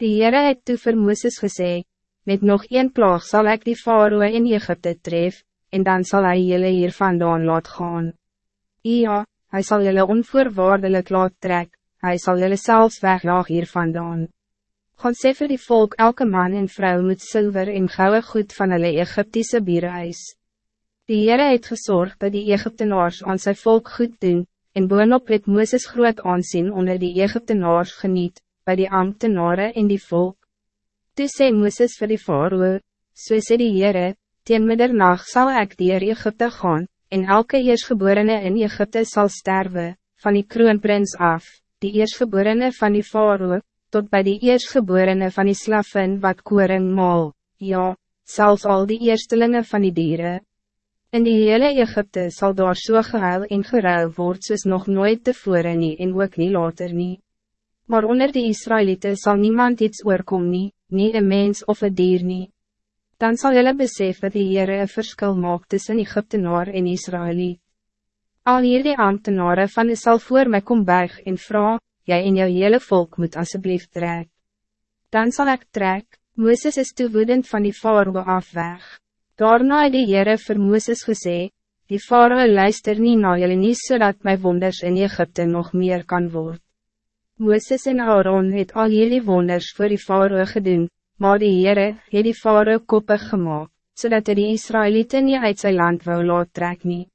Die Heere het toe vir Mooses gesê, met nog een plaag zal ik die faroe in Egypte tref, en dan zal hij jullie hier vandaan laat gaan. Ja, hij zal jullie onvoorwaardelijk laat trek, hij zal jullie zelfs wegjaag hier vandaan. Gaan sê vir die volk elke man en vrouw moet zilver en gouden goed van hulle Egyptische bierreis. Die Heere het gezorgd dat die Egyptenaars aan zijn volk goed doen, en boonop het Mooses groot aansien onder die Egyptenaars geniet, bij die ambtenaren en die volk. Toe sê Mooses vir die faroe, so sê die Heere, teen middernacht sal ek dier Egypte gaan, en elke eersgeborene in Egypte zal sterven, van die kroonprins af, die eersgeborene van die faroe, tot bij die eersgeborene van die slaffen wat koring maal, ja, zelfs al die eerstelingen van die dieren. In die hele Egypte zal daar so gehuil en geruil word soos nog nooit tevore nie en ook nie later nie. Maar onder die Israëlieten zal niemand iets oorkom nie, nie een mens of een dier nie dan zal jullie beseffen dat die Heere een verschil maakt tussen Egyptenaar en Israëliet. Al hier die ambtenaren van die sal voor my kom berg en vra, jy en jou hele volk moet alsjeblieft trek. Dan zal ik trek, Mooses is toewoedend van die faroe af weg. Daarna het die Heere vir Mooses gesê, die faroe luister nie na jullie nie zodat my wonders in Egypte nog meer kan worden. Mooses en Aaron het al jullie wonders voor die faroe gedoen, Maar die Heere het die vader koppig gemaakt, zodat hij die Israëlieten niet uit zijn land wou laat trek nie.